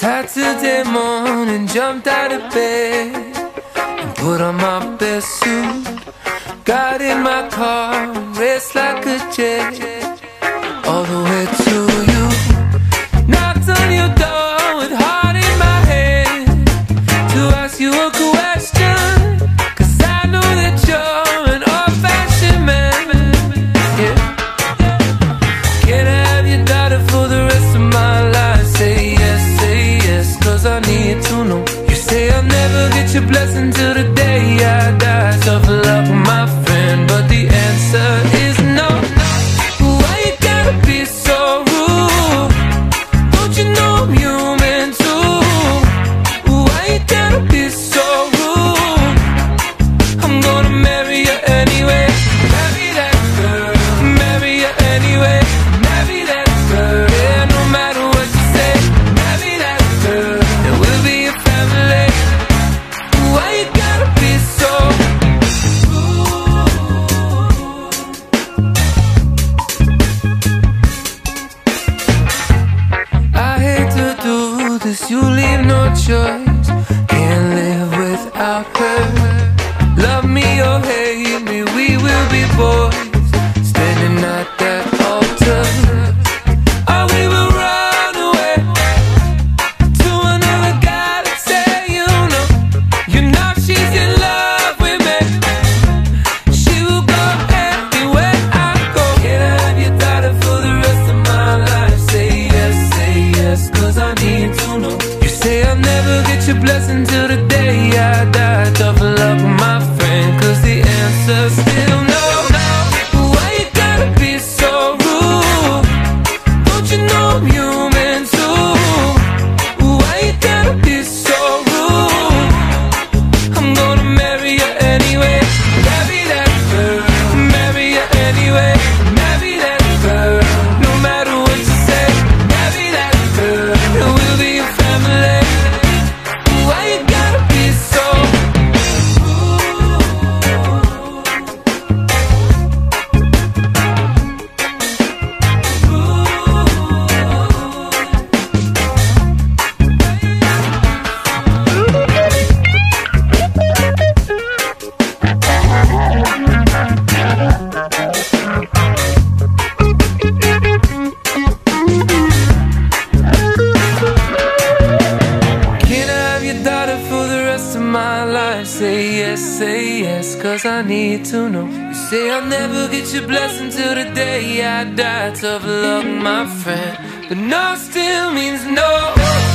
Saturday morning, jumped out of bed and put on my best suit. Got in my car, raced like a jet all the way to never get your blessing till the day I die. Tough luck, my friend, but the answer is no. Why you gotta be so rude? Don't you know I'm human too? Why you gotta this, you leave no choice. Can't live without her. Love me or hate me, we will be boys. Standing at that altar. Or we will run away to another galaxy, you know. You know she's in love with me. She will go anywhere I go. Can I have your daughter for the rest of my life? Say yes, say yes, cause I need to blessing till the day I die. Tough luck, my friend, cause the answer's still no. Why you gotta be so rude? Don't you know I'm human my life? Say yes, say yes, cause I need to know. You say I'll never get your blessing till the day I die. Tough luck, my friend. But no still means no.